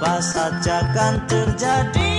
Apa saja kan terjadi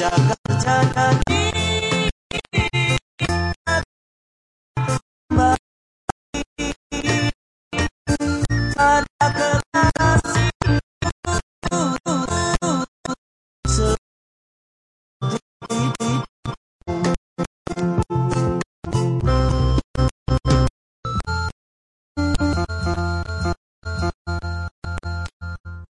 Jakarta